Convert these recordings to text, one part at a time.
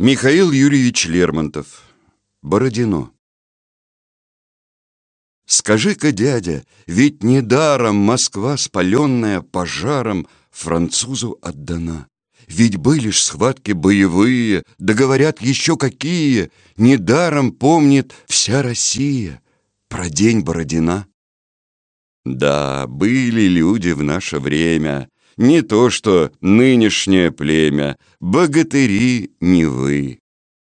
Михаил Юрьевич Лермонтов. Бородино. Скажи-ка, дядя, ведь недаром Москва, спаленная пожаром, французу отдана. Ведь были ж схватки боевые, да говорят еще какие, Недаром помнит вся Россия про день Бородина. Да, были люди в наше время, не то что нынешнее племя, богатыри не вы.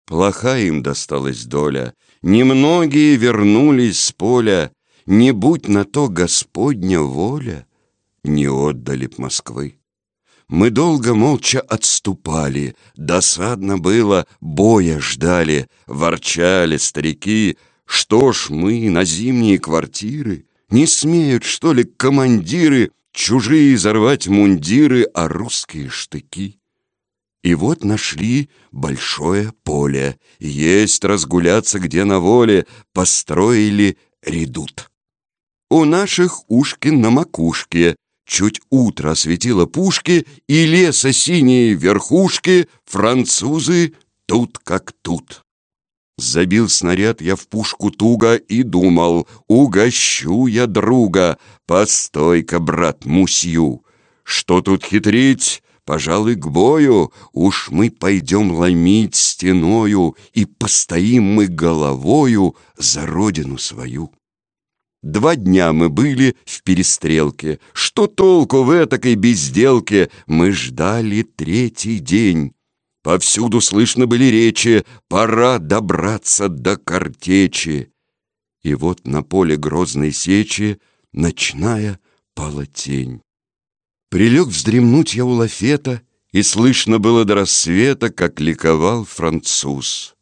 Плоха им досталась доля, немногие вернулись с поля, не будь на то Господня воля, не отдали б Москвы. Мы долго молча отступали, досадно было, боя ждали, ворчали старики, что ж мы на зимние квартиры, не смеют, что ли, командиры Чужие зарвать мундиры, а русские штыки. И вот нашли большое поле, Есть разгуляться где на воле, Построили редут. У наших ушки на макушке, Чуть утро осветило пушки, И леса синие верхушки, Французы тут как тут. Забил снаряд я в пушку туго и думал, угощу я друга. Постой-ка, брат Мусью, что тут хитрить? Пожалуй, к бою уж мы пойдем ломить стеною И постоим мы головою за родину свою. Два дня мы были в перестрелке. Что толку в этакой безделке? Мы ждали третий день. Повсюду слышно были речи «Пора добраться до картечи». И вот на поле грозной сечи Ночная пала тень. Прилег вздремнуть я у лафета, И слышно было до рассвета, Как ликовал француз.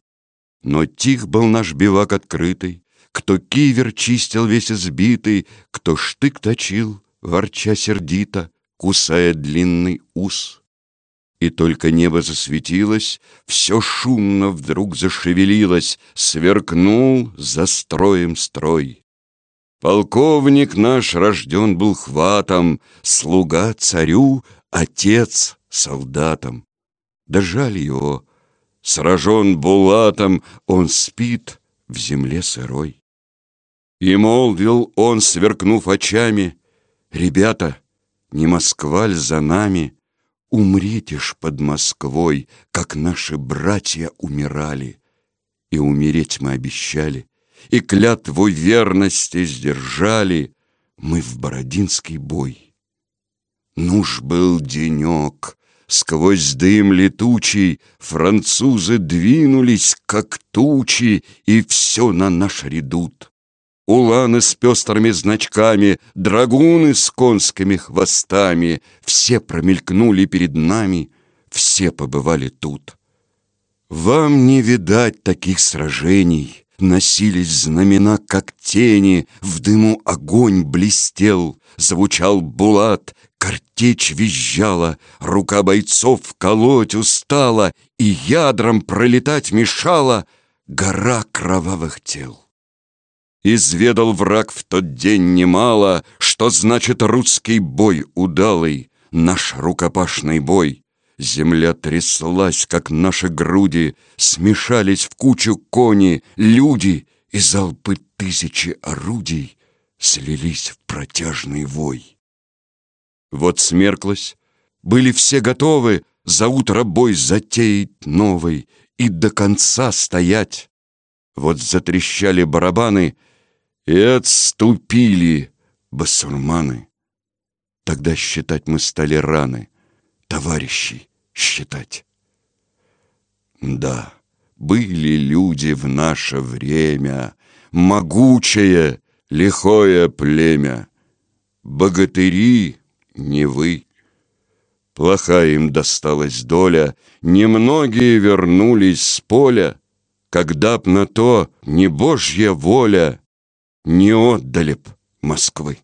Но тих был наш бивак открытый, Кто кивер чистил весь избитый, Кто штык точил, ворча сердито, Кусая длинный ус. И только небо засветилось, Все шумно вдруг зашевелилось, Сверкнул за строем строй. Полковник наш рожден был хватом, Слуга царю, отец солдатам. Да жаль его, сражен булатом, Он спит в земле сырой. И молвил он, сверкнув очами, «Ребята, не Москва ль за нами?» Умрите ж под Москвой, как наши братья умирали. И умереть мы обещали, и клятву верности сдержали мы в Бородинский бой. Нуж был денек, сквозь дым летучий французы двинулись, как тучи, и все на наш редут. Уланы с пестрыми значками, драгуны с конскими хвостами, все промелькнули перед нами, все побывали тут. Вам не видать таких сражений, носились знамена, как тени, в дыму огонь блестел, звучал булат, картечь визжала, рука бойцов колоть устала, и ядром пролетать мешала гора кровавых тел. Изведал враг в тот день немало, Что значит русский бой удалый, Наш рукопашный бой. Земля тряслась, как наши груди, Смешались в кучу кони, люди, И залпы тысячи орудий Слились в протяжный вой. Вот смерклось, были все готовы За утро бой затеять новый И до конца стоять. Вот затрещали барабаны — и отступили басурманы. Тогда считать мы стали раны, товарищи считать. Да, были люди в наше время, Могучее, лихое племя. Богатыри не вы. Плохая им досталась доля, Немногие вернулись с поля, Когда б на то не Божья воля, не отдали б Москвы.